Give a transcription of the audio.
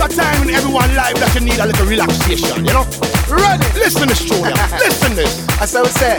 It's a time in everyone's life that you need a little relaxation, you know? Ready? Listen to this Julia. Listen Listen this. I how said.